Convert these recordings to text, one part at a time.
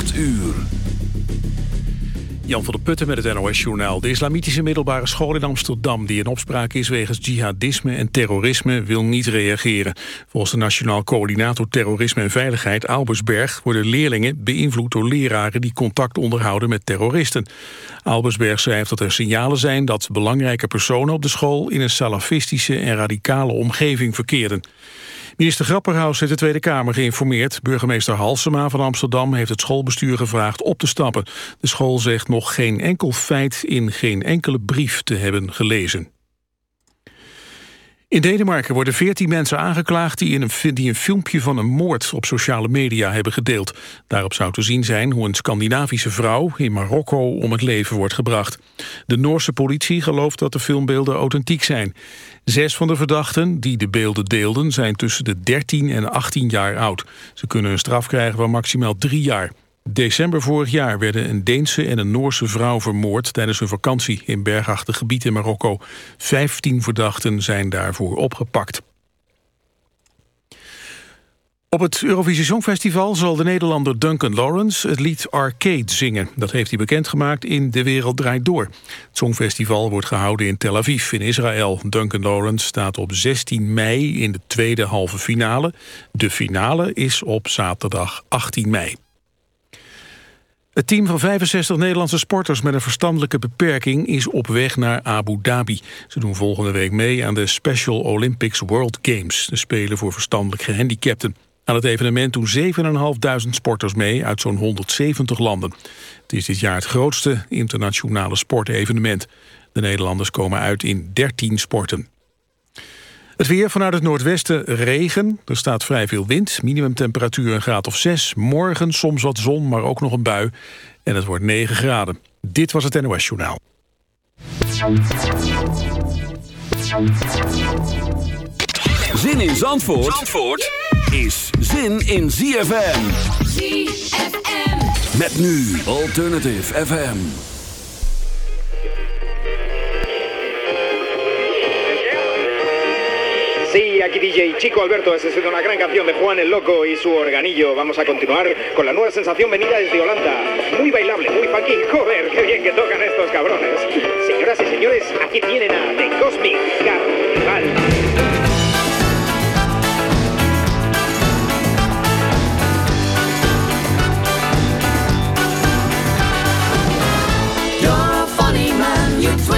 8 uur. Jan van der Putten met het NOS-journaal. De islamitische middelbare school in Amsterdam... die in opspraak is wegens jihadisme en terrorisme... wil niet reageren. Volgens de Nationaal Coördinator Terrorisme en Veiligheid... Albersberg worden leerlingen beïnvloed door leraren... die contact onderhouden met terroristen. Albersberg schrijft dat er signalen zijn... dat belangrijke personen op de school... in een salafistische en radicale omgeving verkeren. Minister Grapperhaus heeft de Tweede Kamer geïnformeerd. Burgemeester Halsema van Amsterdam heeft het schoolbestuur gevraagd op te stappen. De school zegt nog geen enkel feit in geen enkele brief te hebben gelezen. In Denemarken worden veertien mensen aangeklaagd die, in een, die een filmpje van een moord op sociale media hebben gedeeld. Daarop zou te zien zijn hoe een Scandinavische vrouw in Marokko om het leven wordt gebracht. De Noorse politie gelooft dat de filmbeelden authentiek zijn. Zes van de verdachten die de beelden deelden zijn tussen de 13 en 18 jaar oud. Ze kunnen een straf krijgen van maximaal drie jaar. December vorig jaar werden een Deense en een Noorse vrouw vermoord tijdens hun vakantie in bergachtig gebied in Marokko. Vijftien verdachten zijn daarvoor opgepakt. Op het Eurovisie Songfestival zal de Nederlander Duncan Lawrence het lied Arcade zingen. Dat heeft hij bekendgemaakt in De Wereld Draait Door. Het Songfestival wordt gehouden in Tel Aviv in Israël. Duncan Lawrence staat op 16 mei in de tweede halve finale. De finale is op zaterdag 18 mei. Het team van 65 Nederlandse sporters met een verstandelijke beperking is op weg naar Abu Dhabi. Ze doen volgende week mee aan de Special Olympics World Games, de Spelen voor verstandelijk gehandicapten. Aan het evenement doen 7.500 sporters mee uit zo'n 170 landen. Het is dit jaar het grootste internationale sportevenement. De Nederlanders komen uit in 13 sporten. Het weer vanuit het noordwesten regen. Er staat vrij veel wind. Minimumtemperatuur een graad of 6. Morgen soms wat zon, maar ook nog een bui. En het wordt 9 graden. Dit was het NOS Journaal. Zin in Zandvoort, Zandvoort is zin in ZFM. ZFM. Met nu Alternative FM. Sí, aquí DJ Chico Alberto, esa es una gran canción de Juan el Loco y su organillo. Vamos a continuar con la nueva sensación venida desde Holanda. Muy bailable, muy funky. Joder, qué bien que tocan estos cabrones. Señoras y señores, aquí tienen a The Cosmic Carnival.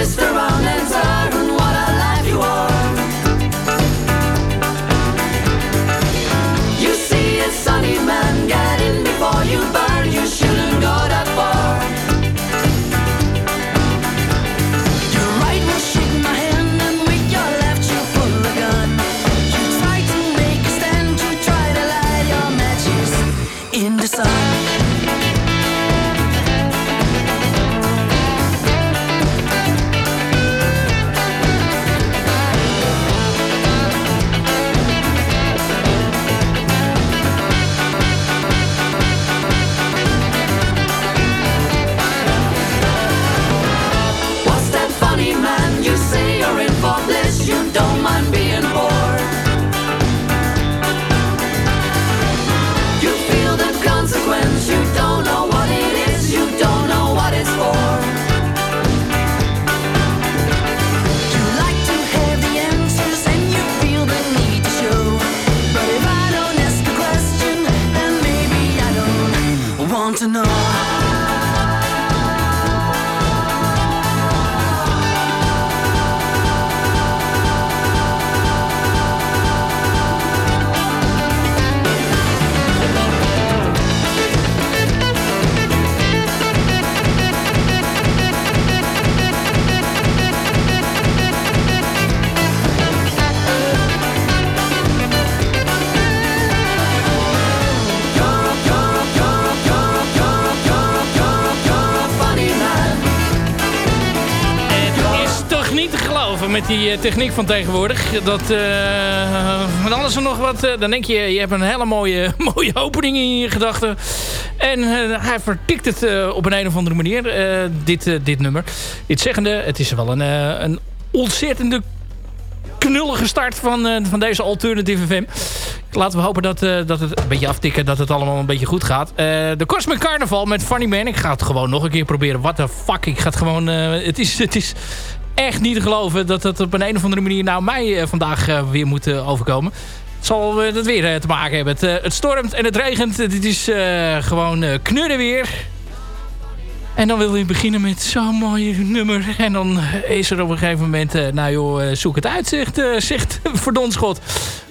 Man, you met die eh, techniek van tegenwoordig. Dat, van alles en nog wat. eh, dan denk je, je hebt een hele mooie, mooie opening in je gedachten. En eh, hij vertikt het op een, een of andere manier. dit, dit nummer. Dit zeggende, het is wel een, een ontzettende knullige start van, van deze Alternative FM. Laten we hopen dat, dat het een beetje aftikken, dat het allemaal een beetje goed gaat. De Cosmic Carnival met Funny Man. Ik ga het gewoon nog een keer proberen. What the fuck, ik ga het gewoon... het, is, het is echt niet te geloven dat het op een, een of andere manier nou mij eh, vandaag eh, weer moet eh, overkomen. Het zal uh, dat weer uh, te maken hebben. Het, uh, het, stormt en het regent. Dit is gewoon knudden weer. En dan wil hij beginnen met zo'n mooi nummer. En dan is er op een gegeven moment... nou joh, zoek het uit, zegt, zegt Verdonschot.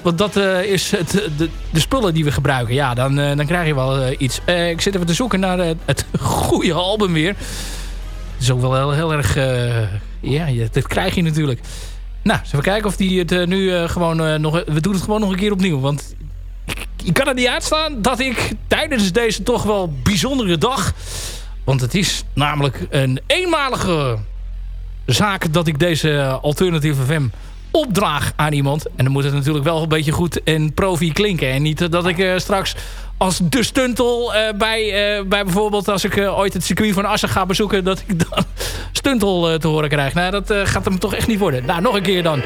Want dat is het, de, de, spullen die we gebruiken. Ja, dan, dan krijg je wel iets. ik zit even te zoeken naar het goede album weer. Dat is ook wel heel, heel erg... ja, dat krijg je natuurlijk. Nou, eens even kijken of die het uh, nu uh, gewoon uh, nog... We doen het gewoon nog een keer opnieuw. Want je kan er niet uitstaan dat ik tijdens deze toch wel bijzondere dag... Want het is namelijk een eenmalige zaak dat ik deze Alternative FM opdraag aan iemand. En dan moet het natuurlijk wel een beetje goed en profi klinken. En niet dat ik straks als de stuntel bij, bij bijvoorbeeld als ik ooit het circuit van Assen ga bezoeken... dat ik dan stuntel te horen krijg. Nou, dat gaat hem toch echt niet worden. Nou, nog een keer dan.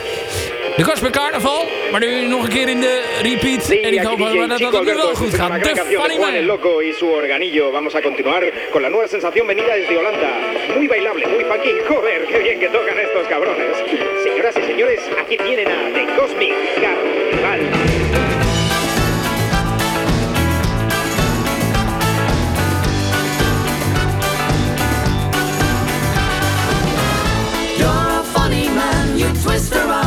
De Cosmic Carnaval, maar nu nog een keer in de repeat. En ik hoop dat, dat het nu wel goed gaat. De Funny Man. El Loco y su organillo. Vamos a continuar con la nueva sensación venida desde Holanda. Muy bailable, muy funky. Joder, qué bien que tocan estos cabrones. Señoras y señores, aquí tienen a The Cosmic Carnival. Mr. Mom.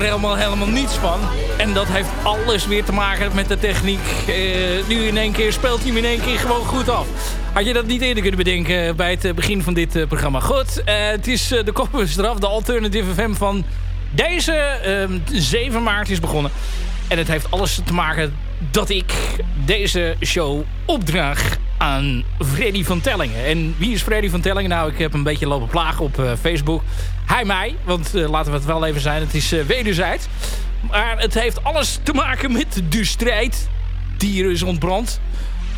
Er helemaal, helemaal niets van. En dat heeft alles weer te maken met de techniek. Uh, nu in één keer speelt hij hem in één keer gewoon goed af. Had je dat niet eerder kunnen bedenken bij het begin van dit uh, programma? Goed, uh, het is de koppenstraf, de Alternative FM van deze 7 maart is begonnen. En het heeft alles te maken dat ik deze show opdraag aan Freddy van Tellingen. En wie is Freddy van Tellingen? Nou, ik heb een beetje lopen plagen op Facebook. Hij mij, want uh, laten we het wel even zijn. Het is uh, wederzijds. Maar het heeft alles te maken met de strijd die is ontbrand.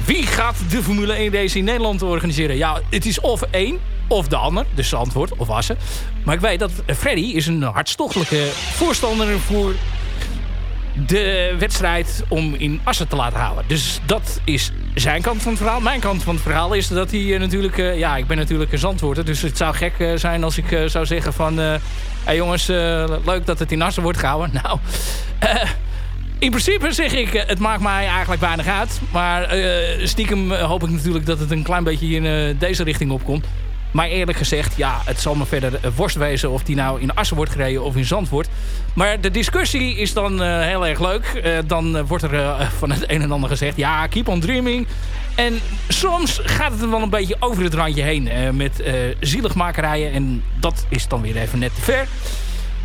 Wie gaat de Formule 1 race in Nederland organiseren? Ja, het is of één of de ander. Dus antwoord, of Assen. Maar ik weet dat Freddy is een hartstochtelijke voorstander voor de wedstrijd om in Assen te laten halen. Dus dat is zijn kant van het verhaal. Mijn kant van het verhaal is dat hij uh, natuurlijk... Uh, ja, ik ben natuurlijk een zandwoorder. Dus het zou gek uh, zijn als ik zou zeggen van... Hé hey jongens, leuk dat het in Assen wordt gehouden. Nou, in principe zeg ik, eh, het maakt mij eigenlijk weinig uit. Maar eh, stiekem eh, hoop ik natuurlijk dat het een klein beetje in eh, deze richting opkomt. Maar eerlijk gezegd, ja, het zal me verder eh, worst wezen of die nou in Assen wordt gereden of in Zandvoort. Maar de discussie is dan eh, heel erg leuk. Eh, dan wordt er van het een en ander gezegd, ja, keep on dreaming. En soms gaat het er wel een beetje over het randje heen met zieligmakerijen. En dat is dan weer even net te ver.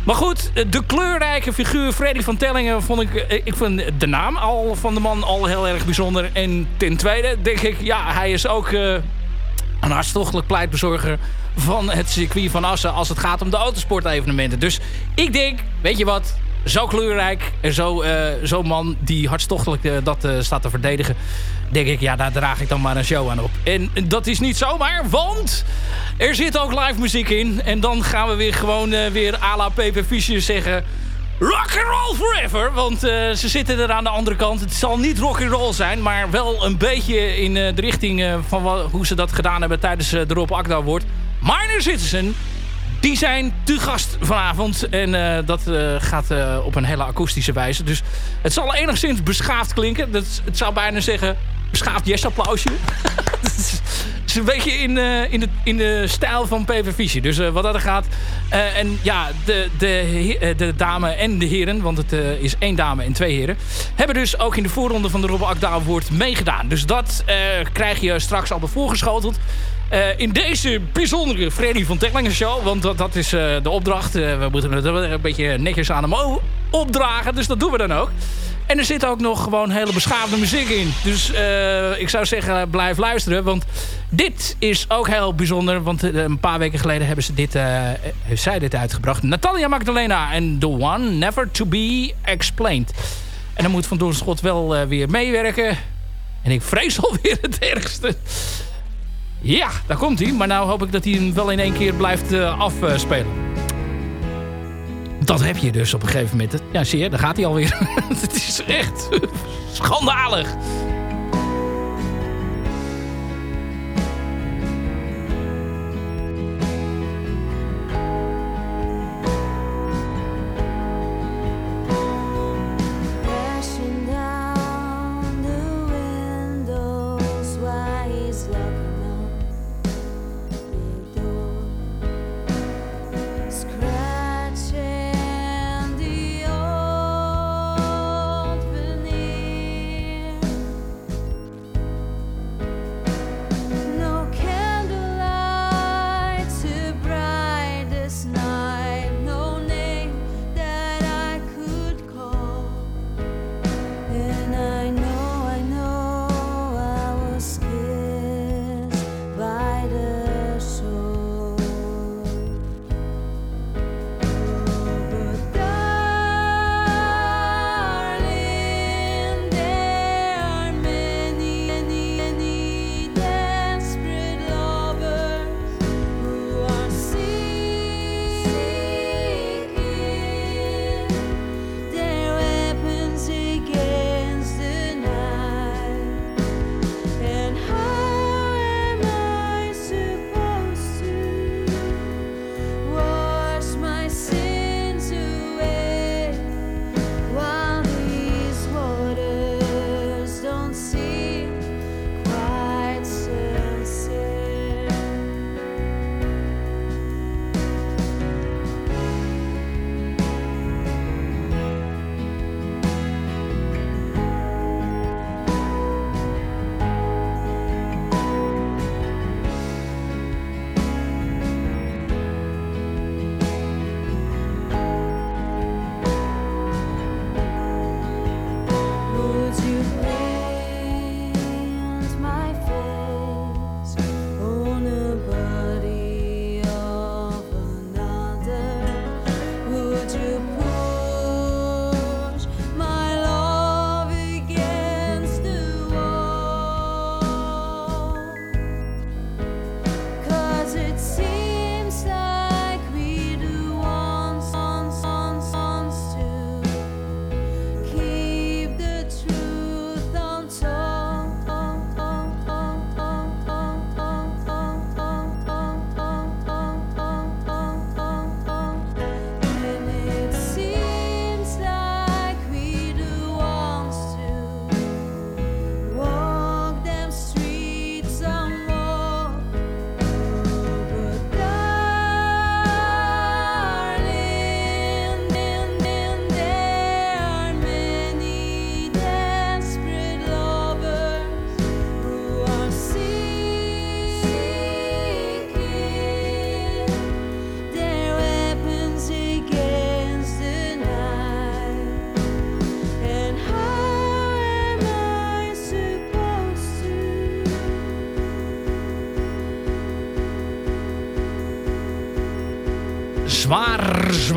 Maar goed, de kleurrijke figuur Freddy van Tellingen vond ik... Ik vind de naam al van de man al heel erg bijzonder. En ten tweede denk ik, ja, hij is ook een hartstochtelijk pleitbezorger van het circuit van Assen... als het gaat om de autosportevenementen. Dus ik denk, weet je wat... Zo kleurrijk en zo, eh, zo'n man die hartstochtelijk eh, dat eh, staat te verdedigen... denk ik, ja, daar draag ik dan maar een show aan op. En dat is niet zomaar, want er zit ook live muziek in. En dan gaan we weer gewoon weer à la Pepe zeggen... Rock and roll forever, want eh, ze zitten er aan de andere kant. Het zal niet rock and roll zijn, maar wel een beetje in eh, de richting eh, van hoe ze dat gedaan hebben tijdens de Rob Akda Award. Minor Citizen, die zijn te gast vanavond en dat gaat op een hele akoestische wijze. Dus het zal enigszins beschaafd klinken. Dat, het zou bijna zeggen beschaafd yes-applausje. Het is- een beetje in, eh, in, de, in de stijl van Fischer. Dus eh, wat dat er gaat. eh, en ja, de, de, de dame en de heren, want het is één dame en twee heren... hebben dus ook in de voorronde van de Robbe Akda Award meegedaan. Dus dat krijg je straks al voorgeschoteld. In deze bijzondere Freddy van Tellingen show. Want dat, dat is de opdracht. We moeten het een beetje netjes aan hem opdragen. Dus dat doen we dan ook. En er zit ook nog gewoon hele beschaafde muziek in. Dus eh, ik zou zeggen, blijf luisteren. Want dit is ook heel bijzonder. Want eh, een paar weken geleden hebben ze dit, eh, heeft zij dit uitgebracht. Natalia Magdalena en The One Never To Be Explained. En dan moet Van Doornschot wel weer meewerken. En ik vrees alweer het ergste. Ja, daar komt hij. Maar nou hoop ik dat hij hem wel in één keer blijft afspelen. Dat heb je dus op een gegeven moment. Ja, zie je, daar gaat hij alweer. Het is echt schandalig.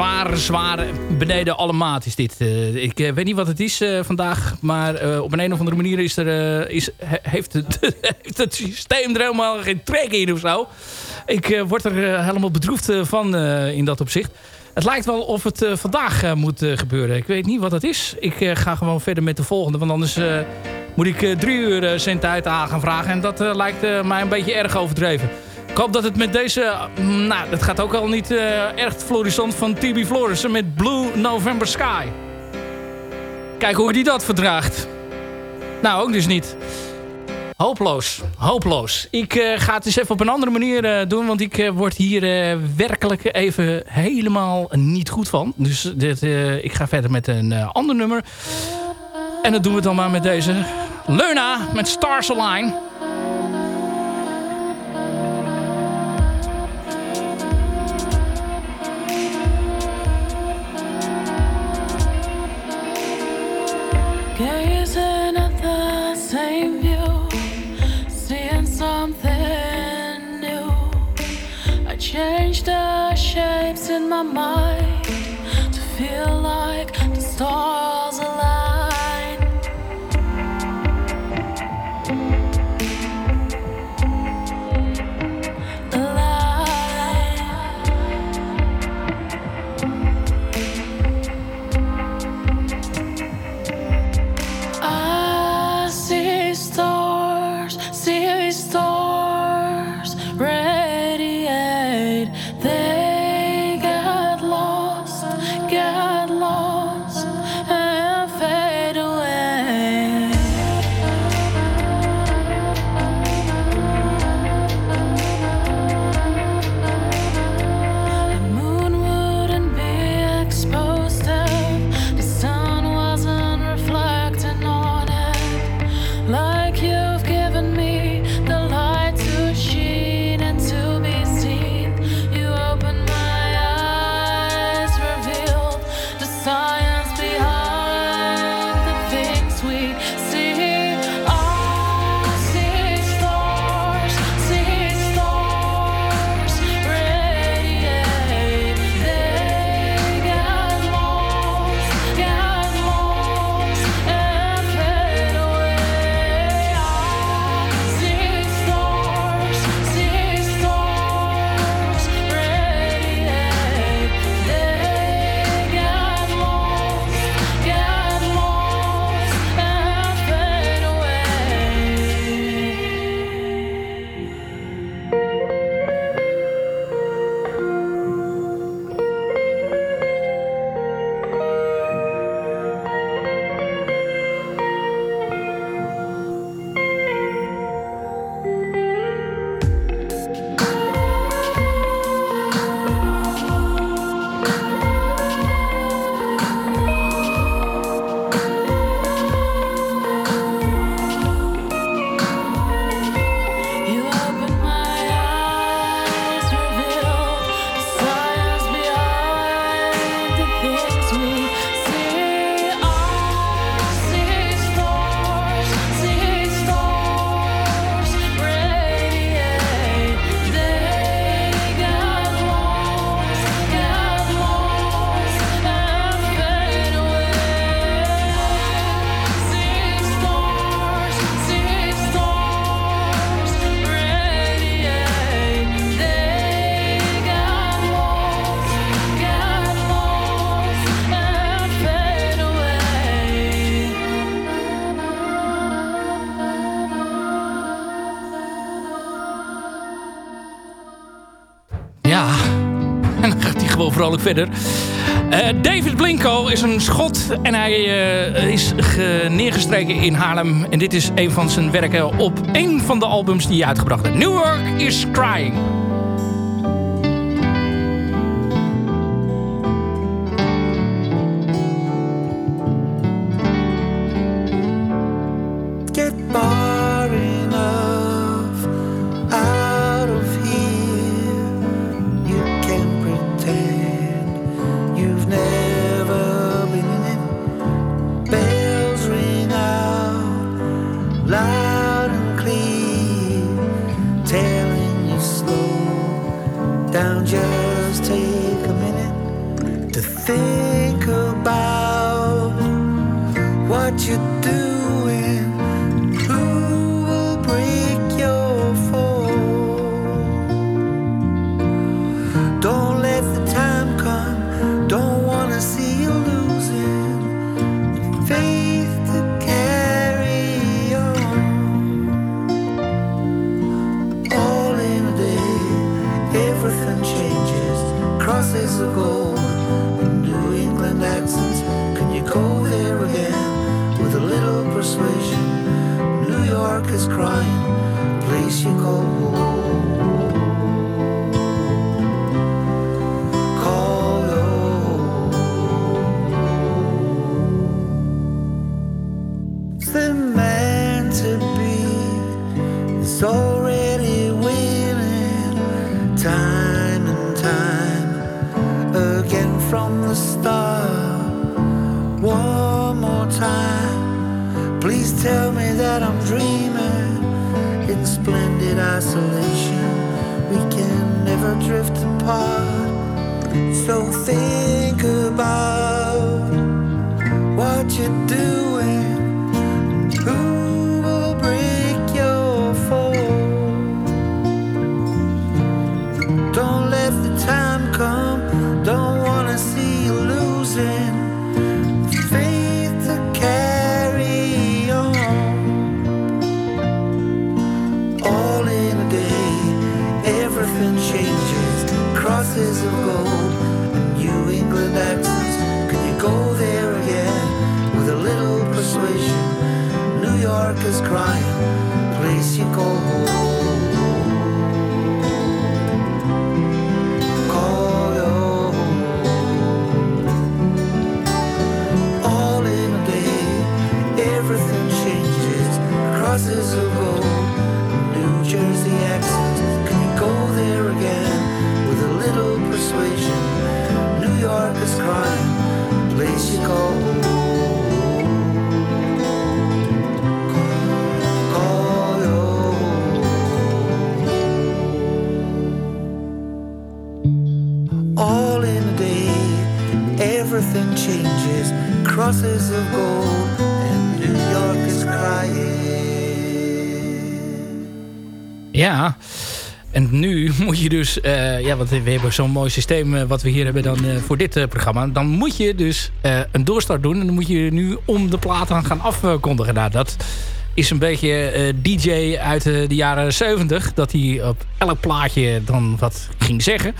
Zwaar, zwaar, beneden alle maat is dit. Eh, ik eh, weet niet wat het is eh, vandaag. Maar op een, een of andere manier is er, is, he- heeft, het, heeft het systeem er helemaal geen trek in of zo. Ik word er helemaal bedroefd van in dat opzicht. Het lijkt wel of het vandaag moet gebeuren. Ik weet niet wat het is. Ik ga gewoon verder met de volgende. Want anders moet ik drie uur uh, zendtijd aan gaan vragen. En dat lijkt mij een beetje erg overdreven. Ik hoop dat het met deze... mm, nou, het gaat ook al niet eh, erg florissant van TB Florissen met Blue November Sky. Kijk hoe die dat verdraagt. Nou, ook dus niet. Hopeloos, hopeloos. Ik eh, ga het eens even op een andere manier eh, doen, want ik word hier werkelijk even helemaal niet goed van. Dus dit, ik ga verder met een ander nummer. En dat doen we dan maar met deze. Leuna met Stars Align. Shapes in my mind to feel like the stars verder. Eh, David Blinko is een schot en hij eh, is ge- neergestreken in Haarlem. En dit is een van zijn werken op een van de albums die hij uitgebracht heeft. New York is Crying. What you're doing. Je dus... eh, ja, want we hebben zo'n mooi systeem eh, wat we hier hebben dan, eh, voor dit programma. Dan moet je dus een doorstart doen. En dan moet je nu om de platen gaan afkondigen. Nou, dat is een beetje DJ uit de jaren 70. Dat hij op elk plaatje dan wat ging zeggen.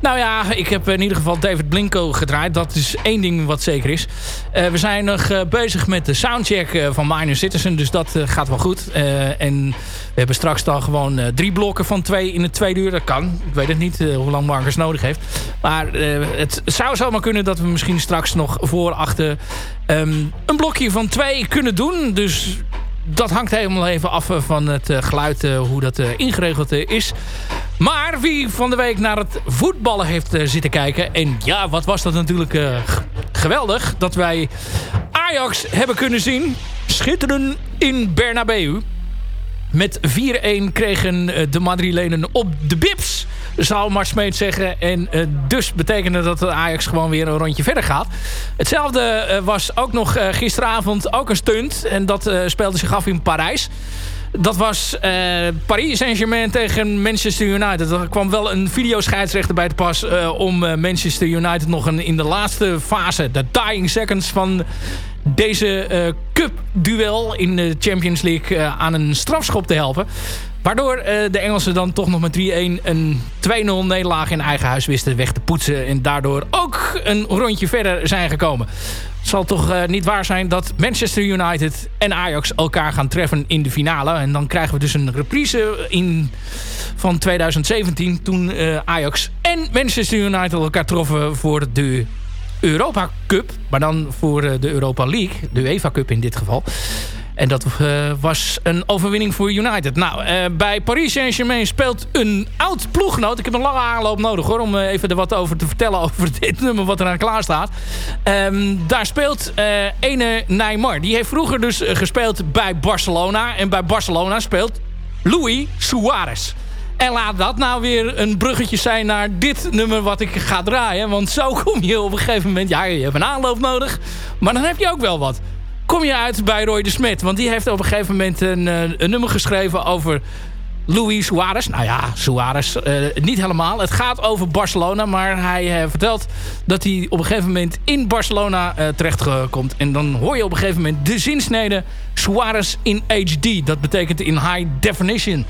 Nou ja, ik heb in ieder geval David Blinko gedraaid. Dat is één ding wat zeker is. Eh, we zijn nog eh, bezig met de soundcheck eh, van Minor Citizen. Dus dat gaat wel goed. En we hebben straks dan gewoon drie blokken van twee in het tweede uur. Dat kan. Ik weet het niet hoe lang Marcus nodig heeft. Maar het zou zomaar kunnen dat we misschien straks nog voor achter ehm, een blokje van twee kunnen doen. Dus dat hangt helemaal even af van het geluid, hoe dat ingeregeld is. Maar wie van de week naar het voetballen heeft eh, zitten kijken... en ja, wat was dat natuurlijk eh, geweldig... dat wij Ajax hebben kunnen zien schitteren in Bernabeu. Met 4-1 kregen eh, de Madrilenen op de bips, zou Mart Smeet zeggen. En dus betekende dat de Ajax gewoon weer een rondje verder gaat. Hetzelfde was ook nog gisteravond ook een stunt. En dat speelde zich af in Parijs. Dat was eh, Paris Saint-Germain tegen Manchester United. Er kwam wel een videoscheidsrechter bij te pas... eh, om eh, Manchester United nog in de laatste fase... de dying seconds van deze cup-duel in de Champions League... aan een strafschop te helpen. Waardoor de Engelsen dan toch nog met 3-1 een 2-0 nederlaag in eigen huis wisten weg te poetsen. En daardoor ook een rondje verder zijn gekomen. Zal toch eh, niet waar zijn dat Manchester United en Ajax elkaar gaan treffen in de finale. En dan krijgen we dus een reprise in, van 2017 toen eh, Ajax en Manchester United elkaar troffen voor de Europa Cup. Maar dan voor eh, de Europa League, de UEFA Cup in dit geval. En dat eh, was een overwinning voor United. Nou, eh, bij Paris Saint-Germain speelt een oud ploeggenoot. Ik heb een lange aanloop nodig hoor, om eh, even er wat over te vertellen over dit nummer wat eraan klaar staat. Ehm, daar speelt ene Neymar. Die heeft vroeger dus gespeeld bij Barcelona. En bij Barcelona speelt Luis Suarez. En laat dat nou weer een bruggetje zijn naar dit nummer wat ik ga draaien. Want zo kom je op een gegeven moment... Ja, je hebt een aanloop nodig. Maar dan heb je ook wel wat. Kom je uit bij Roy de Smet. Want die heeft op een gegeven moment een, eh, een nummer geschreven over... Luis Suarez. Nou ja, Suarez eh, niet helemaal. Het gaat over Barcelona. Maar hij eh, vertelt dat hij op een gegeven moment in Barcelona eh, terechtkomt. En dan hoor je op een gegeven moment de zinsnede Suarez in HD. Dat betekent in high definition.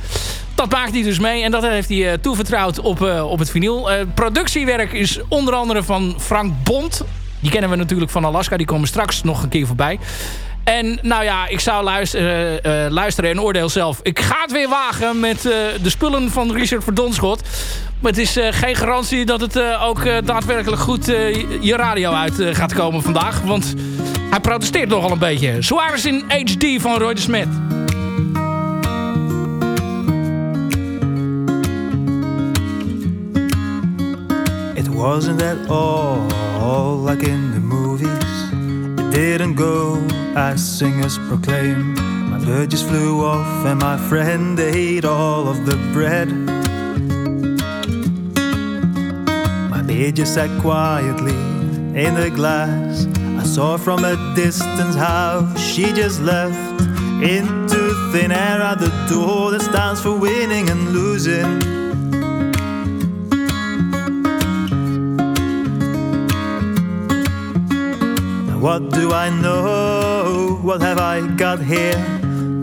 Dat maakt hij dus mee en dat heeft hij toevertrouwd op, op het vinyl. Productiewerk is onder andere van Frank Bond. Die kennen we natuurlijk van Alaska. Die komen straks nog een keer voorbij. En nou ja, ik zou luisteren, eh, eh, luisteren en oordeel zelf. Ik ga het weer wagen met eh, de spullen van Richard Verdonschot. Maar het is eh, geen garantie dat het ook daadwerkelijk goed je radio uit gaat komen vandaag. Want hij protesteert nogal een beetje. Suarez in HD van Roy de Smet. It wasn't at all like in the movies. It didn't go as singers proclaim. My bird just flew off, and my friend ate all of the bread. My babe just sat quietly in the glass. I saw from a distance how she just left into thin air at the door that stands for winning and losing. What do I know? What have I got here?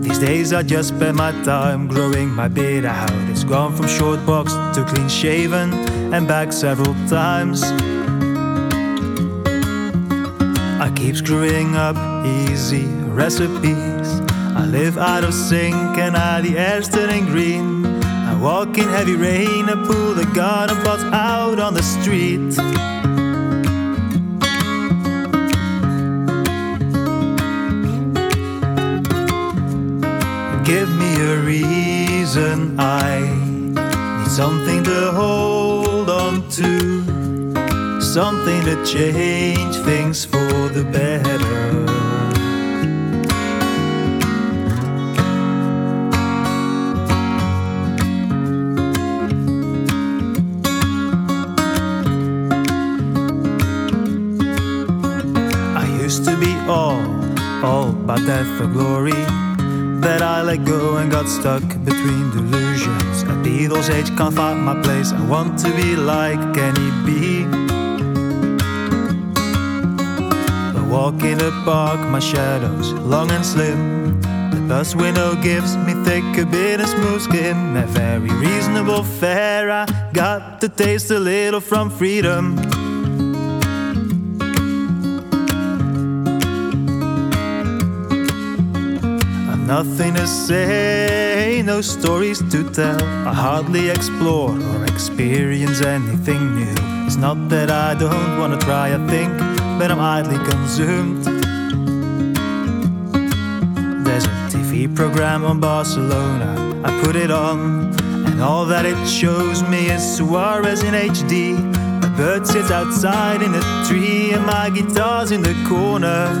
These days I just spend my time growing my beard out. It's gone from short box to clean shaven and back several times. I keep screwing up easy recipes. I live out of sync and I the air's turning green. I walk in heavy rain and pull the garden pots out on the street. A reason. I need something to hold on to, something to change things for the better. I used to be all, all about death or glory. That I let go and got stuck between delusions. At Beatles' age, can't find my place. I want to be like Kenny B. I walk in the park, my shadows long and slim. The bus window gives me thick, a bit of smooth skin. A very reasonable fare. I got to taste a little from freedom. Nothing to say, no stories to tell. I hardly explore or experience anything new. It's not that I don't want to try, I think, but I'm idly consumed. There's a TV program on Barcelona, I put it on, and all that it shows me is Suarez in HD. A bird sits outside in a tree, and my guitar's in the corner.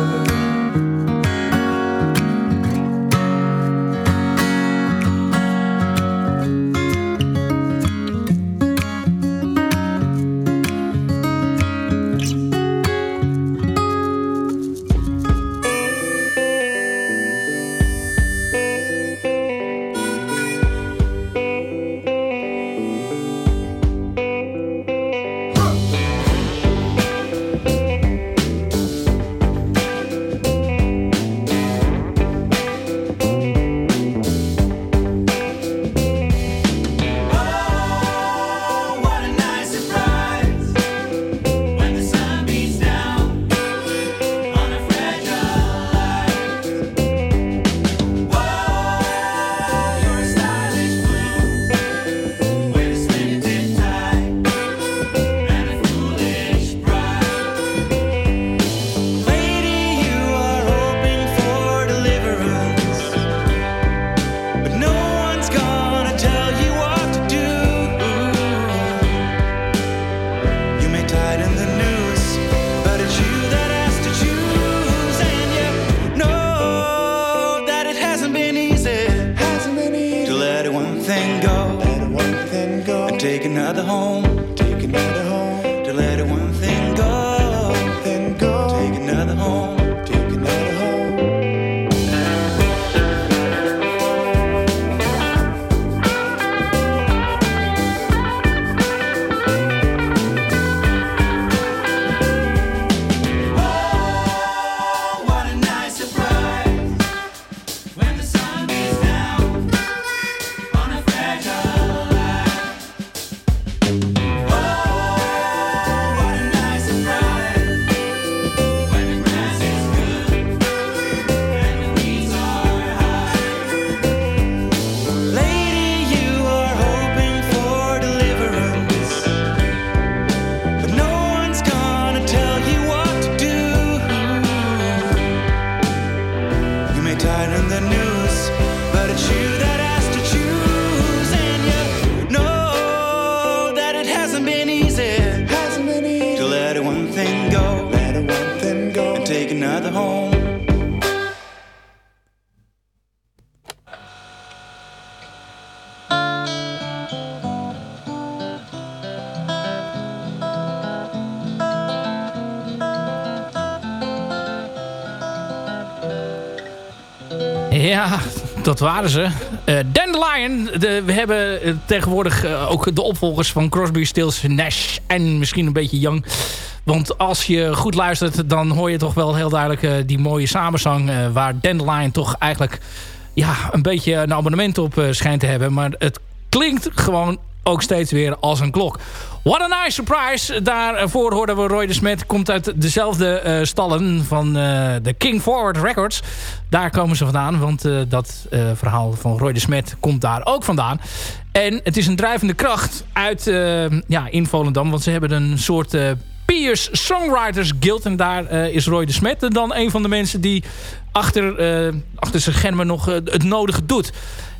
Waren ze. Eh Dandelion. De, we hebben eh, tegenwoordig eh, ook de opvolgers van Crosby, Stills, Nash en misschien een beetje Young. Want als je goed luistert, dan hoor je toch wel heel duidelijk die mooie samenzang... waar Dandelion toch eigenlijk ja, een beetje een abonnement op schijnt te hebben. Maar het klinkt gewoon ook steeds weer als een klok. What a nice surprise. Daarvoor hoorden we Roy de Smet. Komt uit dezelfde eh, stallen van eh, de King Forward Records. Daar komen ze vandaan. Want eh, dat verhaal van Roy de Smet komt daar ook vandaan. En het is een drijvende kracht uit ja, in Volendam. Want ze hebben een soort... Piers Songwriters Guild. En daar is Roy de Smet dan een van de mensen die achter, achter zijn schermen nog het nodige doet.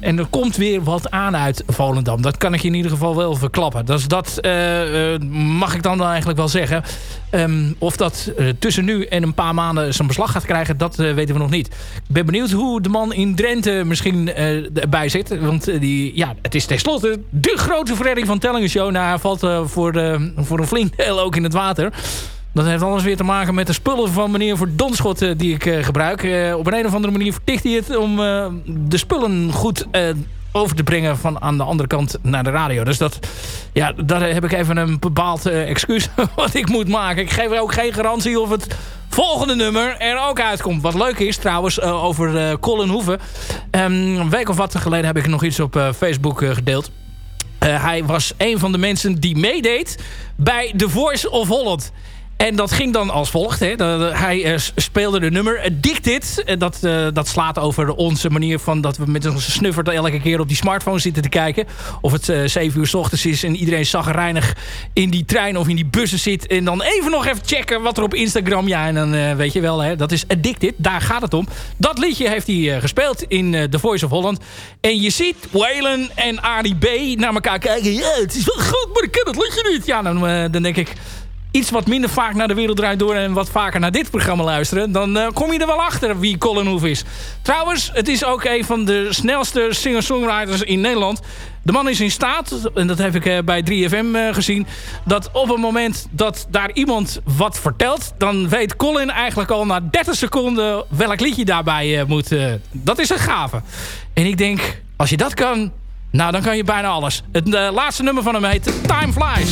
En er komt weer wat aan uit Volendam. Dat kan ik je in ieder geval wel verklappen. Dus dat eh, eh, mag ik dan eigenlijk wel zeggen. Ehm, of dat eh, tussen nu en een paar maanden zijn beslag gaat krijgen, dat weten we nog niet. Ik ben benieuwd hoe de man in Drenthe misschien erbij zit. Want die, ja, het is tenslotte de grote verredding van Tellingen Show. Nou, hij valt voor, voor een flink deel ook in het water. Dat heeft alles weer te maken met de spullen van meneer Voor Donschot eh, die ik eh, gebruik. Eh, op een, of andere manier verticht hij het om de spullen goed over te brengen van aan de andere kant naar de radio. Dus dat, ja, daar heb ik even een bepaald excuus wat ik moet maken. Ik geef ook geen garantie of het volgende nummer er ook uitkomt. Wat leuk is trouwens over eh, Colin Hoeven. Ehm, een week of wat geleden heb ik nog iets op Facebook gedeeld. Hij was een van de mensen die meedeed bij The Voice of Holland. En dat ging dan als volgt. Hè. Hij eh, speelde de nummer Addicted. En dat, eh, dat slaat over onze manier van dat we met onze snuffert elke keer op die smartphone zitten te kijken. Of het eh 7 uur s ochtends is en iedereen zagrijnig in die trein of in die bussen zit. En dan even nog even checken wat er op Instagram... Ja, en dan eh, weet je wel, hè, dat is Addicted. Daar gaat het om. Dat liedje heeft hij eh, gespeeld in eh, The Voice of Holland. En je ziet Waylon en Arie B naar elkaar kijken. Ja, het is wel goed, maar ik ken het liedje niet. Ja, dan, eh, dan denk ik iets wat minder vaak naar de wereld draait door... en wat vaker naar dit programma luisteren... dan eh, kom je er wel achter wie Colin Hoef is. Trouwens, het is ook een van de snelste singer-songwriters in Nederland. De man is in staat, en dat heb ik eh, bij 3FM eh, gezien... dat op het moment dat daar iemand wat vertelt... dan weet Colin eigenlijk al na 30 seconden welk liedje daarbij moet. dat is een gave. En ik denk, als je dat kan... nou, dan kan je bijna alles. Het laatste nummer van hem heet Time Flies.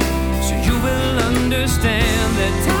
will understand that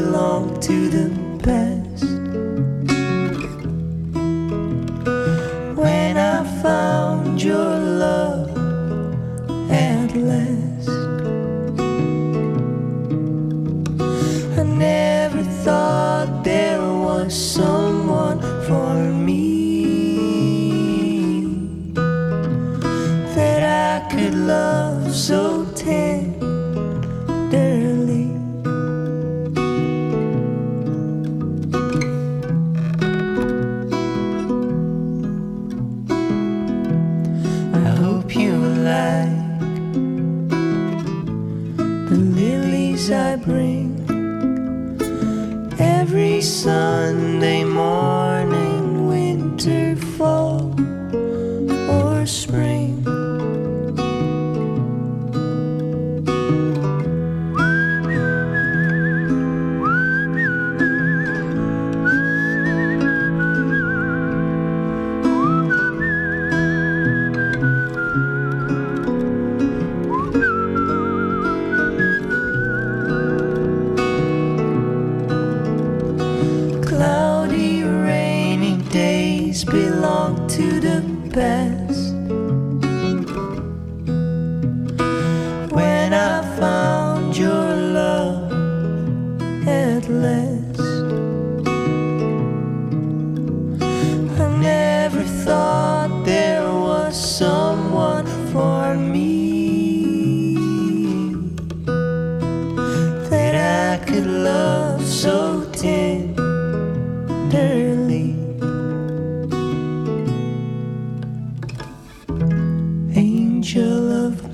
belong to the best.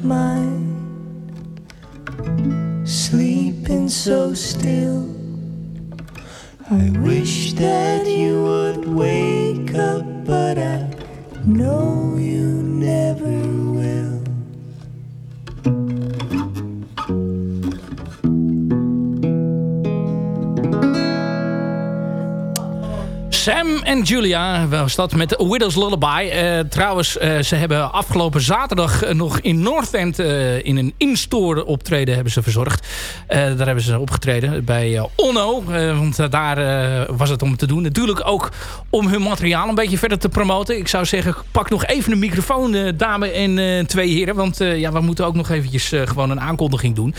mind, sleeping so still. I wish that you en Julia was dat met Widow's Lullaby. Eh, trouwens, eh, ze hebben afgelopen zaterdag nog in North End... eh, in een in-store optreden hebben ze verzorgd. Daar hebben ze opgetreden bij Onno. want daar was het om te doen. Natuurlijk ook om hun materiaal een beetje verder te promoten. Ik zou zeggen, pak nog even een microfoon, dame en twee heren. Want ja, we moeten ook nog eventjes gewoon een aankondiging doen.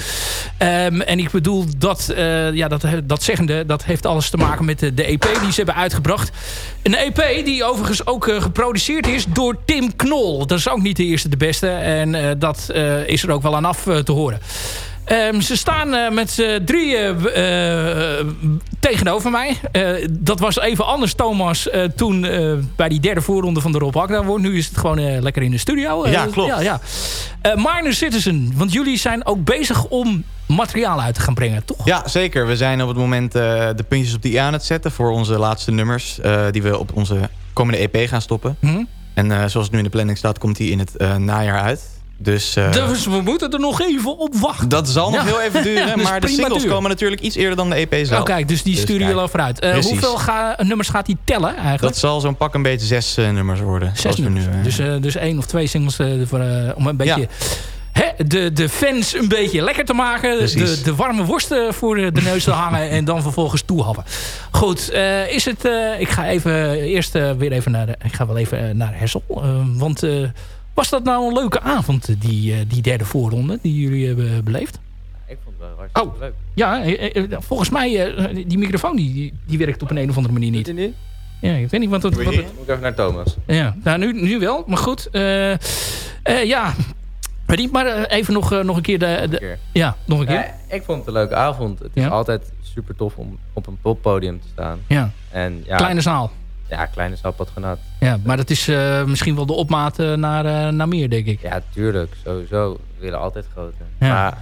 Ehm, en ik bedoel, dat, ja, dat, dat zeggende, dat heeft alles te maken met de, de EP die ze hebben uitgebracht. Een EP die overigens ook eh, geproduceerd is door Tim Knol. Dat is ook niet de eerste de beste. En eh, dat eh, is er ook wel aan af te horen. Ehm, ze staan eh, met z'n drieën eh, eh, tegenover mij. Dat was even anders, Thomas, toen bij die derde voorronde van de Rob Akda wordt. Nu is het gewoon lekker in de studio. Ja, klopt. Ja, ja. Minor Citizen, want jullie zijn ook bezig om materiaal uit te gaan brengen, toch? Ja, zeker. We zijn op het moment de puntjes op de i aan het zetten... voor onze laatste nummers die we op onze komende EP gaan stoppen. Mhm. En zoals het nu in de planning staat, komt die in het najaar uit. Dus eh, Dus we moeten er nog even op wachten. dat zal nog Ja. heel even duren. Maar de prima singles duur. komen natuurlijk iets eerder dan de EP zelf. Oh, kijk, dus die Dus sturen jullie al vooruit. Eh, hoeveel ga, nummers gaat hij tellen eigenlijk? Dat zal zo'n pak een beetje zes eh, nummers worden. Zes nummers. nu, dus, dus één of twee singles voor, om een beetje... Hè, de, de fans een beetje lekker te maken. De, Precies. de warme worsten voor de neus te hangen. en dan vervolgens toehappen. Goed, is het... ik ga even eerst weer even naar... De, ik ga wel even naar Hessel. eh, want was dat nou een leuke avond, die, eh, die derde voorronde die jullie hebben beleefd? Ik vond het wel hartstikke Oh. leuk. Ja, eh, eh, volgens mij, eh, die microfoon die, die, werkt op een, een of andere manier niet. Ja, ik weet niet wat het... Wat het Moet ik even naar Thomas. ja, nou, nu, nu wel, maar goed. Eh, eh, ja, niet, maar even nog, nog een keer de... de- keer. ja, nog een keer. Ja, ik vond het een leuke avond. Het is Ja. altijd super tof om op een poppodium te staan. Ja, En ja, kleine zaal. Ja, kleine zaal patronaat. Ja, maar dat is eh, misschien wel de opmaat eh, naar, eh, naar meer, denk ik. Ja, tuurlijk. Sowieso. We willen altijd groter. Ja. Maar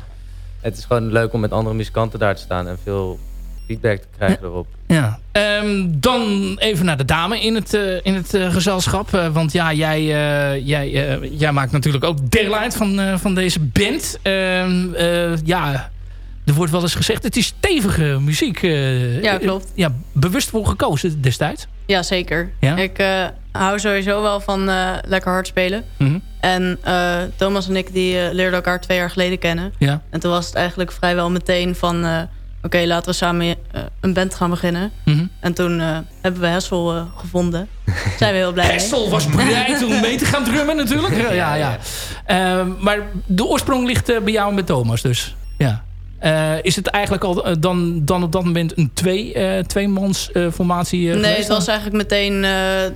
het is gewoon leuk om met andere muzikanten daar te staan. En veel feedback te krijgen erop. Ja. Ehm, dan even naar de dame in het, eh, in het gezelschap. Eh, want ja, jij, eh, jij, eh, jij maakt natuurlijk ook deel uit van, eh, van deze band. Ehm, eh, ja, er wordt wel eens gezegd, het is stevige muziek. eh, Ja, klopt. ja, bewust voor gekozen destijds. Ja, zeker. Ja? Ik eh, hou sowieso wel van eh, lekker hard spelen. Mhm. En eh, Thomas en ik die, eh, leerden elkaar twee jaar geleden kennen. Ja. En toen was het eigenlijk vrijwel meteen van... eh, oké, laten we samen een band gaan beginnen. Mhm. En toen eh, hebben we Hessel gevonden. zijn we heel blij mee. Hessel was bereid om mee te gaan drummen natuurlijk. Ja, ja, ja. Ehm, maar de oorsprong ligt bij jou met Thomas dus. Ja. Eh, is het eigenlijk al eh, dan, dan op dat moment een twee, eh tweemans formatie nee, geweest het was eigenlijk meteen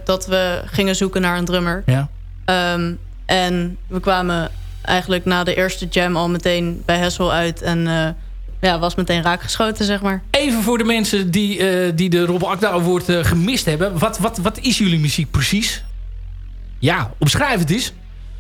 dat we gingen zoeken naar een drummer. Ja. Ehm, en we kwamen eigenlijk na de eerste jam al meteen bij Hessel uit. En ja, was meteen raakgeschoten, zeg maar. Even voor de mensen die, die de Rob Akda Award gemist hebben. Wat, wat, wat is jullie muziek precies? Ja, omschrijf het eens.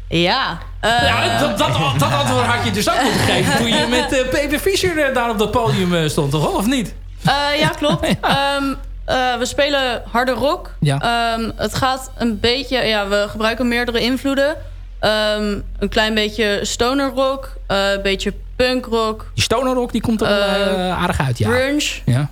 Ja. eh, Ja, dat, dat, dat antwoord had je dus ook moeten geven toen je met eh, Peter Fischer eh, daar op dat podium eh, stond, toch? Of niet? Eh, ja, klopt. Ehm, eh, we spelen harde rock. Ja. Ehm, het gaat een beetje... Ja, we gebruiken meerdere invloeden. Ehm, een klein beetje stoner rock. eh, een beetje punk rock. Die stoner rock die komt er wel Eh, eh, aardig uit, ja. Grunge. Ja.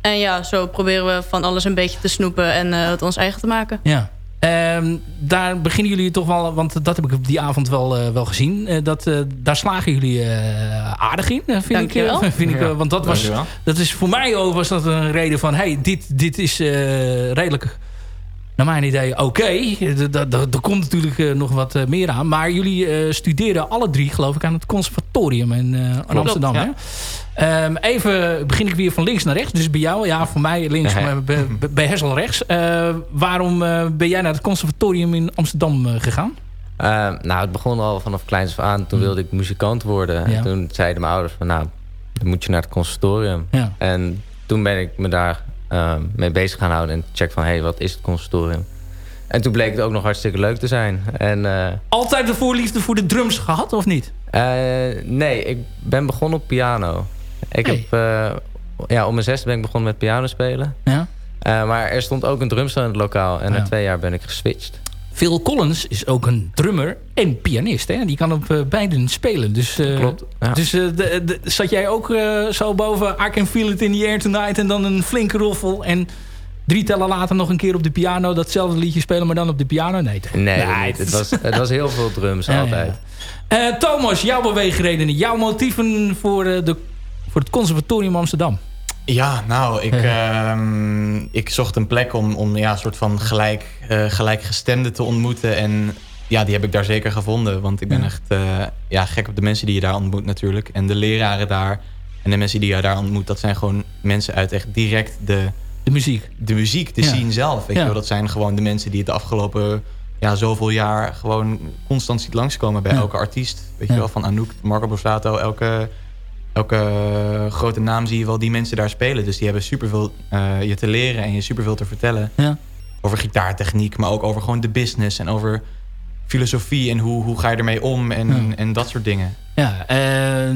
En ja, zo proberen we van alles een beetje te snoepen en eh, het ons eigen te maken. Ja. Ehm, daar beginnen jullie toch wel, want dat heb ik op die avond wel, eh, wel gezien. eh, dat, eh, daar slagen jullie eh, aardig in, vind ik. Dankjewel. eh, vind ik Ja, want dat, was, dat is voor mij ook was dat een reden van... hey, dit, dit is eh, redelijk, naar mijn idee, oké. Er komt natuurlijk nog wat meer aan. Maar jullie eh, studeren alle drie, geloof ik, aan het conservatorium in, eh, in Amsterdam. ja. Hè? Ehm, even begin ik weer van links naar rechts. Dus bij jou, ja, voor mij links, maar bij, bij- Hessel rechts. Eh, waarom eh, ben jij naar het conservatorium in Amsterdam eh, gegaan? Eh, nou, het begon al vanaf kleins af aan. Toen wilde ik muzikant worden. Ja. En toen zeiden mijn ouders van... Nou, dan moet je naar het conservatorium. Ja. En toen ben ik me daar eh, mee bezig gaan houden. En check van, hé, hey, wat is het conservatorium? En toen bleek het ook nog hartstikke leuk te zijn. En Altijd de voorliefde voor de drums gehad, of niet? nee, ik ben begonnen op piano. Ik Hey. heb, eh, ja, om mijn zesde ben ik begonnen met piano spelen. Ja. Eh, maar er stond ook een drumstel in het lokaal. En Ja. na twee jaar ben ik geswitcht. Phil Collins is ook een drummer en pianist. Hè? Die kan op eh, beiden spelen. Dus, Klopt, ja. Dus de- de- zat jij ook zo boven I Can Feel It in the Air Tonight... en dan een flinke roffel en drie tellen later nog een keer op de piano... datzelfde liedje spelen, maar dan op de piano? Nee? Nee. Het, was, het was heel veel drums ja, altijd. ja. Thomas, jouw beweegredenen, jouw motieven voor, de, voor het Conservatorium Amsterdam. Ja, nou, ik, ehm, ik zocht een plek om, om ja, een soort van gelijk, eh, gelijkgestemden te ontmoeten. En ja, die heb ik daar zeker gevonden. Want ik ben Ja. echt eh, ja, gek op de mensen die je daar ontmoet natuurlijk. En de leraren daar en de mensen die je daar ontmoet... dat zijn gewoon mensen uit echt direct de... De muziek. De muziek, de Ja. scene zelf. Weet Ja. je wel? Dat zijn gewoon de mensen die het afgelopen ja, zoveel jaar... gewoon constant ziet langskomen bij elke artiest. Weet je wel, van Anouk, Marco Borsato, elke elke grote naam zie je wel die mensen daar spelen. Dus die hebben superveel eh je te leren en je superveel te vertellen. Ja. Over gitaartechniek, maar ook over gewoon de business en over filosofie en hoe, hoe ga je ermee om en, Ja. en dat soort dingen. Ja, eh,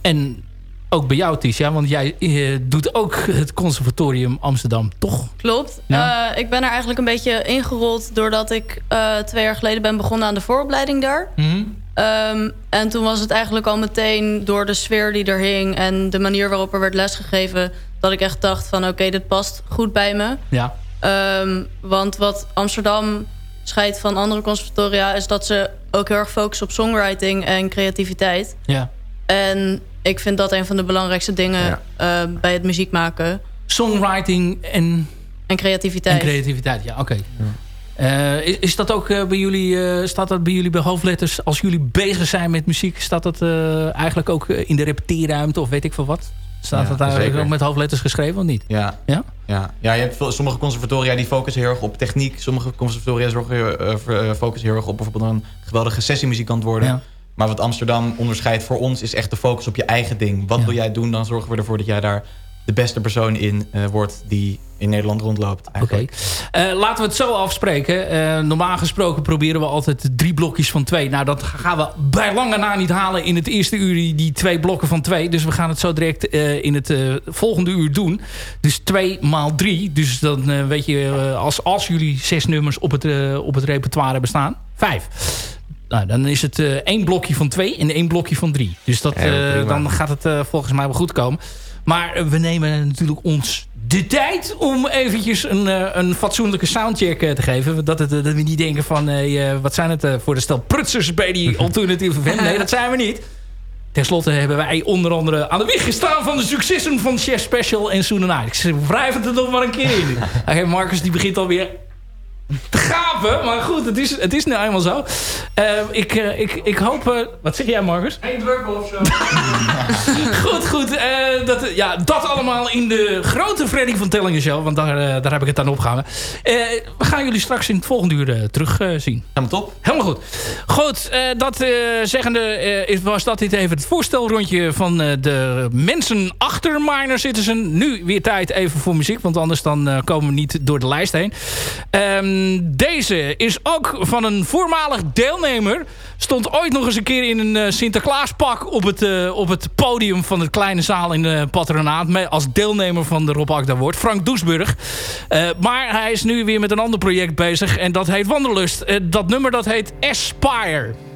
en ook bij jou, Tisha, want jij eh, doet ook het Conservatorium Amsterdam, toch? Klopt. Ja. Eh, ik ben er eigenlijk een beetje ingerold doordat ik eh, twee jaar geleden ben begonnen aan de vooropleiding daar. Ehm, en toen was het eigenlijk al meteen door de sfeer die er hing en de manier waarop er werd lesgegeven, dat ik echt dacht van oké, dit past goed bij me. Ja. Ehm, want wat Amsterdam scheidt van andere conservatoria is dat ze ook heel erg focussen op songwriting en creativiteit. Ja. En ik vind dat een van de belangrijkste dingen eh, bij het muziek maken. Songwriting en, En creativiteit. en creativiteit, ja, oké. Eh, is, is dat ook eh, bij jullie, eh, staat dat bij jullie bij hoofdletters, als jullie bezig zijn met muziek, staat dat eigenlijk ook in de repeteerruimte of weet ik veel wat? Staat Ja, dat eigenlijk zeker. ook met hoofdletters geschreven of niet? Ja. Ja? Ja, ja je hebt veel- sommige conservatoria die focussen heel erg op techniek. Sommige conservatoria zorgen, focussen heel erg op bijvoorbeeld een geweldige sessiemuzikant worden. Ja. Maar wat Amsterdam onderscheidt voor ons is echt de focus op je eigen ding. Wat Ja. wil jij doen? Dan zorgen we ervoor dat jij daar de beste persoon in eh, wordt die in Nederland rondloopt. Oké. Eh, laten we het zo afspreken. Eh, normaal gesproken proberen we altijd drie blokjes van twee. Nou, dat gaan we bij lange na niet halen in het eerste uur, die, twee blokken van twee. Dus we gaan het zo direct eh, in het eh, volgende uur doen. Dus twee maal drie. Dus dan eh, weet je, als, als jullie zes nummers op het, op het repertoire hebben staan. Vijf. Nou, dan is het eh, één blokje van twee en één blokje van drie. Dus dat, Ja, eh, dan gaat het volgens mij wel goed komen. Maar we nemen natuurlijk ons de tijd om eventjes een, eh, een fatsoenlijke soundcheck eh, te geven. Dat, het, eh, dat we niet denken van, wat zijn het voor de stel prutsers bij die alternatieve FM. Nee, dat zijn we niet. Ten slotte hebben wij onder andere aan de wieg gestaan van de successen van Chef Special en Soon Night. Ik wrijf het er nog maar een keer in. Oké, Marcus die begint alweer te gapen. Maar goed, het is, het is nou eenmaal zo. Eh, ik, eh, ik, ik hoop... eh, wat zeg jij, Marcus? Eén druppel of zo. goed, goed. eh, dat, ja, dat allemaal in de grote Freddy van Tellingen show. Want daar, daar heb ik het aan opgehangen. Eh, we gaan jullie straks in het volgende uur terug eh, zien. Helemaal top. Helemaal goed. Goed, eh, dat eh, zeggende eh, is- was dat dit even het voorstelrondje van eh, de mensen achter Minor Citizen. Nu weer tijd even voor muziek, want anders dan eh, komen we niet door de lijst heen. Deze is ook van een voormalig deelnemer. Stond ooit nog eens een keer in een eh, Sinterklaaspak op het, eh, op het podium van het kleine zaal in de patronaat. Als deelnemer van de Rob Akda Award, Frank Doesburg. Eh, maar hij is nu weer met een ander project bezig en dat heet Wanderlust. Dat nummer dat heet Aspire.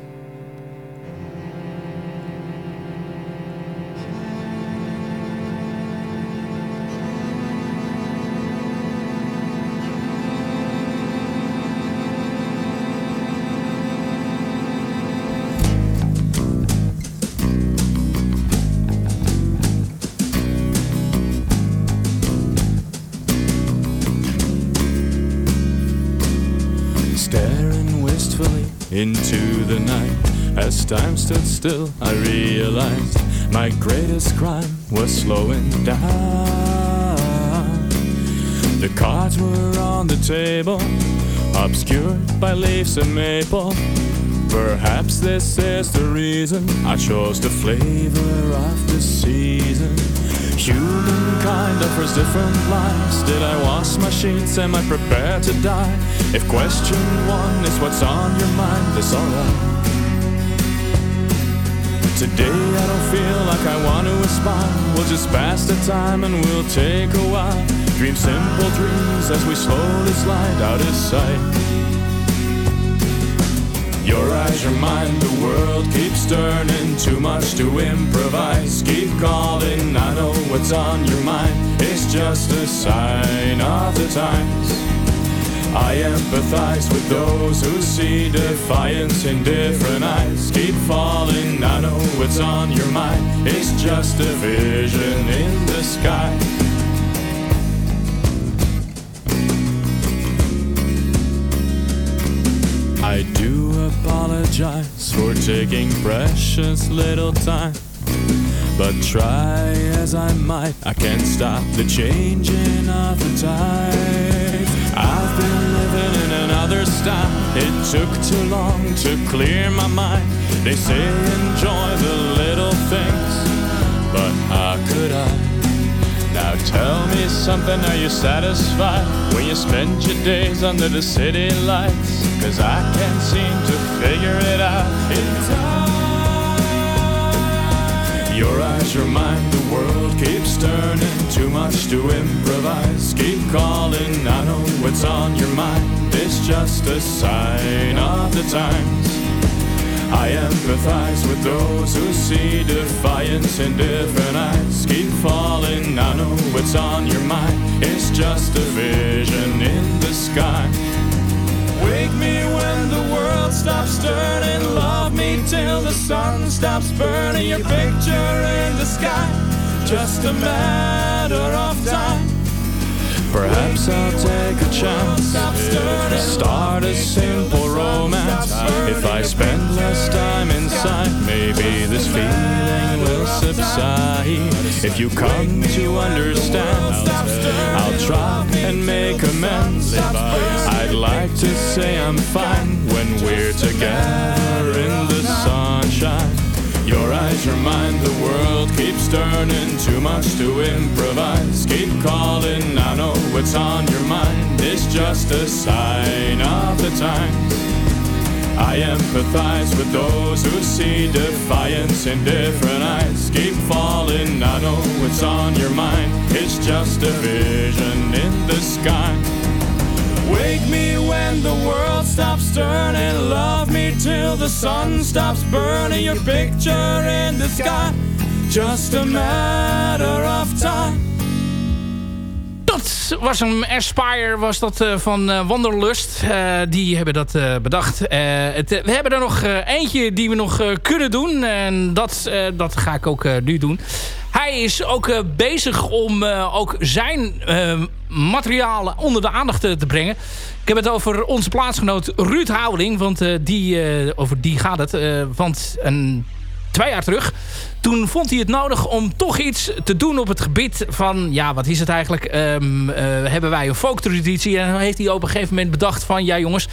Into the night. As time stood still, I realized my greatest crime was slowing down. The cards were on the table, obscured by leaves and maple. Perhaps this is the reason I chose the flavor of the season. Humankind offers different lives. Did I wash my sheets? Am I prepared to die? If question one is what's on your mind, it's alright. Today I don't feel like I want to aspire. We'll just pass the time and we'll take a while. Dream simple dreams as we slowly slide out of sight. Your eyes, your mind, the world keeps turning. Too much to improvise. Keep calling, I know what's on your mind. It's just a sign of the times. I empathize with those who see defiance in different eyes. Keep falling, I know what's on your mind. It's just a vision in the sky. I do apologize for taking precious little time. But try as I might, I can't stop the changing of the tide. I've been living in another style. It took too long to clear my mind. They say enjoy the little things, but how could I? Now tell me something, are you satisfied when you spend your days under the city lights? Cause I can't seem to figure it out. It's your eyes, your mind, the world keeps turning. Too much to improvise. Keep calling, I know what's on your mind. It's just a sign of the times. I empathize with those who see defiance in different eyes. Keep falling, I know what's on your mind. It's just a vision in the sky. Wake me when the world stops turning. Love me till the sun stops burning. Your picture in the sky, just a matter of time. Perhaps I'll take a chance. Start a simple romance. If I spend less time inside, maybe this feeling will subside. If you come to understand, I'll try and make amends. I'd like to say I'm fine when we're together in the sunshine. Your eyes, your mind, the world keeps turning. Too much to improvise. Keep calling, I know what's on your mind. It's just a sign of the times. I empathize with those who see defiance in different eyes. Keep falling, I know what's on your mind. It's just a vision in the sky. Wake me when the world stops turning. Love me till the sun stops burning. Your picture in the sky. Just a matter of time. Dat was een Aspire, was dat eh, van eh, Wanderlust. Eh, die hebben dat bedacht. Het, we hebben er nog eentje die we nog kunnen doen. En dat, dat ga ik ook nu doen. Hij is ook eh, bezig om eh, ook zijn eh, materialen onder de aandacht te, brengen. Ik heb het over onze plaatsgenoot Ruud Houweling. Want die, over die gaat het. want een twee jaar terug. Toen vond hij het nodig om toch iets te doen op het gebied van... ja, wat is het eigenlijk? Ehm, eh, hebben wij een folktraditie? En dan heeft hij op een gegeven moment bedacht van... ja jongens,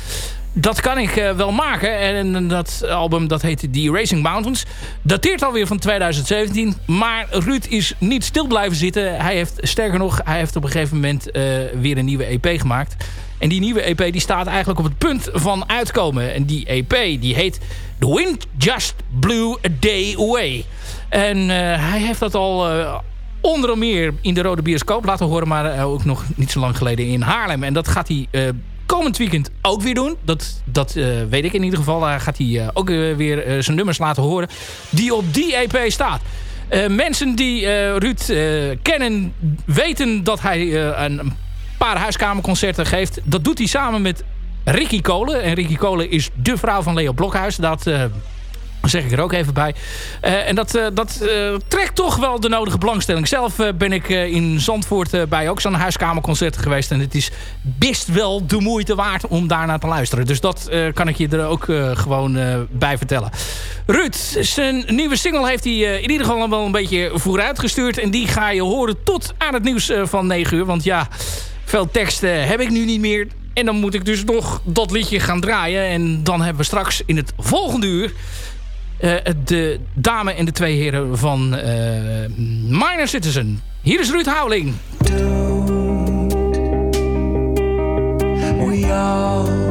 dat kan ik eh, wel maken. En dat album dat heet The Racing Mountains. Dateert alweer van 2017. Maar Ruud is niet stil blijven zitten. Hij heeft, sterker nog, hij heeft op een gegeven moment eh, weer een nieuwe EP gemaakt. En die nieuwe EP die staat eigenlijk op het punt van uitkomen. En die EP die heet The Wind Just Blew a Day Away. En eh, hij heeft dat al onder meer in de Rode Bioscoop laten horen. Maar ook nog niet zo lang geleden in Haarlem. En dat gaat hij komend weekend ook weer doen. Dat, dat eh, weet ik in ieder geval. Daar gaat hij eh, ook eh, weer zijn nummers laten horen. Die op die EP staat. Mensen die Ruud kennen weten dat hij een paar huiskamerconcerten geeft. Dat doet hij samen met Ricky Kolen. En Ricky Kolen is de vrouw van Leo Blokhuis. Dat zeg ik er ook even bij. Eh, en dat, eh, dat eh, trekt toch wel de nodige belangstelling. Zelf ben ik in Zandvoort bij ook zo'n huiskamerconcert geweest. En het is best wel de moeite waard om daarnaar te luisteren. Dus dat kan ik je er ook gewoon bij vertellen. Ruud, zijn nieuwe single heeft hij in ieder geval wel een beetje vooruitgestuurd. En die ga je horen tot aan het nieuws van 9 uur. Want ja, veel teksten heb ik nu niet meer. En dan moet ik dus nog dat liedje gaan draaien. En dan hebben we straks in het volgende uur... eh, de dame en de twee heren van eh Minor Citizen. Hier is Ruud Houweling. We all